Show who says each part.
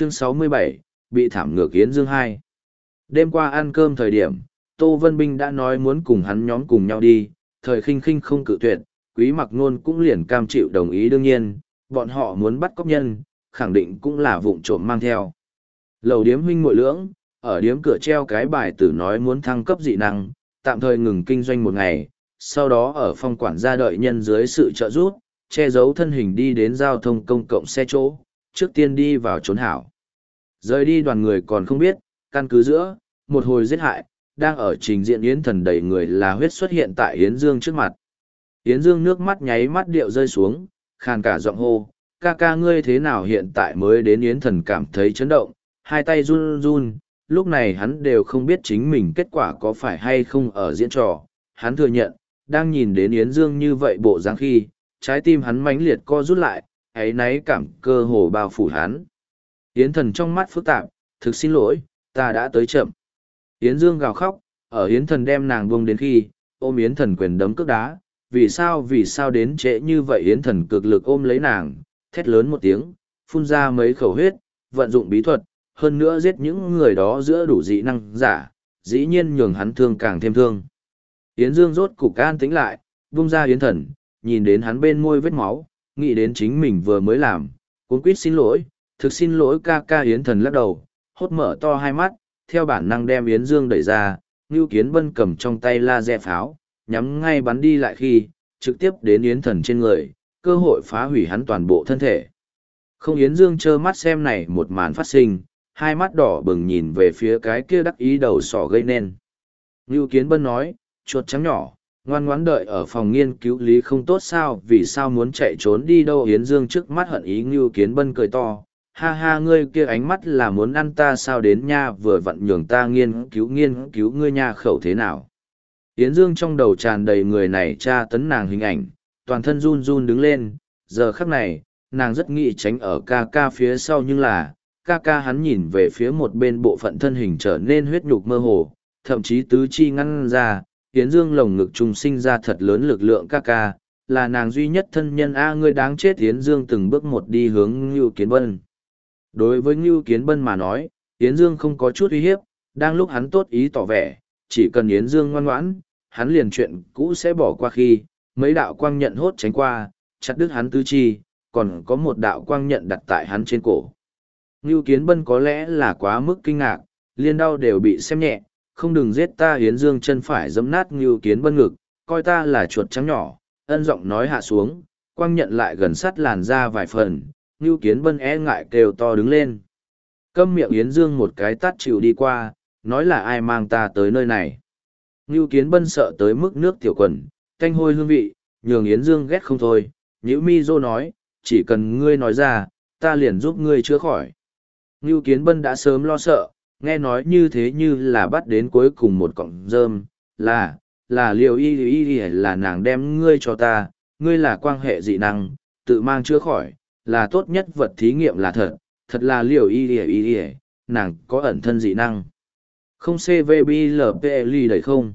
Speaker 1: chương 67, bị thảm ngược Yến Dương hai. Đêm qua ăn cơm thời điểm, Tô Vân Binh đã nói muốn cùng hắn nhóm cùng nhau đi, thời khinh khinh không cự tuyệt, quý mặc nôn cũng liền cam chịu đồng ý đương nhiên, bọn họ muốn bắt cóc nhân, khẳng định cũng là vụng trộm mang theo. Lầu điếm huynh muội lưỡng, ở điếm cửa treo cái bài tử nói muốn thăng cấp dị năng, tạm thời ngừng kinh doanh một ngày, sau đó ở phòng quản gia đợi nhân dưới sự trợ giúp, che giấu thân hình đi đến giao thông công cộng xe chỗ, trước tiên đi vào trốn hảo. Rời đi đoàn người còn không biết, căn cứ giữa, một hồi giết hại, đang ở trình diện Yến thần đầy người là huyết xuất hiện tại Yến Dương trước mặt. Yến Dương nước mắt nháy mắt điệu rơi xuống, khàn cả giọng hô, ca ca ngươi thế nào hiện tại mới đến Yến thần cảm thấy chấn động, hai tay run run, lúc này hắn đều không biết chính mình kết quả có phải hay không ở diễn trò. Hắn thừa nhận, đang nhìn đến Yến Dương như vậy bộ dáng khi, trái tim hắn mãnh liệt co rút lại, ấy náy cảm cơ hồ bao phủ hắn. Yến thần trong mắt phức tạp, thực xin lỗi, ta đã tới chậm. Yến Dương gào khóc, ở Yến thần đem nàng buông đến khi, ôm Yến thần quyền đấm cước đá, vì sao vì sao đến trễ như vậy Yến thần cực lực ôm lấy nàng, thét lớn một tiếng, phun ra mấy khẩu huyết, vận dụng bí thuật, hơn nữa giết những người đó giữa đủ dị năng giả, dĩ nhiên nhường hắn thương càng thêm thương. Yến Dương rốt cục an tĩnh lại, buông ra Yến thần, nhìn đến hắn bên môi vết máu, nghĩ đến chính mình vừa mới làm, cuốn quýt xin lỗi, thực xin lỗi ca ca Yến thần lắc đầu, hốt mở to hai mắt, theo bản năng đem Yến Dương đẩy ra, Ngưu Kiến Bân cầm trong tay laser pháo, nhắm ngay bắn đi lại khi, trực tiếp đến Yến thần trên người, cơ hội phá hủy hắn toàn bộ thân thể. Không Yến Dương trơ mắt xem này một màn phát sinh, hai mắt đỏ bừng nhìn về phía cái kia đắc ý đầu sỏ gây nên. Ngưu Kiến Bân nói, chuột trắng nhỏ, ngoan ngoãn đợi ở phòng nghiên cứu lý không tốt sao vì sao muốn chạy trốn đi đâu Yến Dương trước mắt hận ý Ngưu Kiến Bân cười to, ha ha ngươi kia ánh mắt là muốn ăn ta sao đến nha vừa vặn nhường ta nghiên cứu nghiên cứu ngươi nha khẩu thế nào. Yến Dương trong đầu tràn đầy người này tra tấn nàng hình ảnh, toàn thân run run đứng lên, giờ khắc này, nàng rất nghĩ tránh ở ca ca phía sau nhưng là, ca ca hắn nhìn về phía một bên bộ phận thân hình trở nên huyết nhục mơ hồ, thậm chí tứ chi ngăn ra, Yến Dương lồng ngực trùng sinh ra thật lớn lực lượng ca ca, là nàng duy nhất thân nhân A ngươi đáng chết Yến Dương từng bước một đi hướng Ngưu Kiến Vân. Đối với Ngưu Kiến Bân mà nói, Yến Dương không có chút uy hiếp, đang lúc hắn tốt ý tỏ vẻ, chỉ cần Yến Dương ngoan ngoãn, hắn liền chuyện cũ sẽ bỏ qua khi, mấy đạo quang nhận hốt tránh qua, chặt đứt hắn tứ chi, còn có một đạo quang nhận đặt tại hắn trên cổ. Ngưu Kiến Bân có lẽ là quá mức kinh ngạc, liên đau đều bị xem nhẹ, không đừng giết ta Yến Dương chân phải dẫm nát Ngưu Kiến Bân ngực, coi ta là chuột trắng nhỏ, ân giọng nói hạ xuống, quang nhận lại gần sát làn ra vài phần, Ngưu Kiến Bân e ngại kêu to đứng lên. Câm miệng Yến Dương một cái tắt chịu đi qua, nói là ai mang ta tới nơi này. Ngưu Kiến Bân sợ tới mức nước tiểu quần, canh hôi hương vị, nhường Yến Dương ghét không thôi. Nhữ Mi Dô nói, chỉ cần ngươi nói ra, ta liền giúp ngươi chữa khỏi. Ngưu Kiến Bân đã sớm lo sợ, nghe nói như thế như là bắt đến cuối cùng một cọng rơm, là, là liều y y y là nàng đem ngươi cho ta, ngươi là quan hệ dị năng, tự mang chữa khỏi, là tốt nhất vật thí nghiệm là thật, thật là liều y y y y, nàng có ẩn thân dị năng. Không CVBLPL đầy không?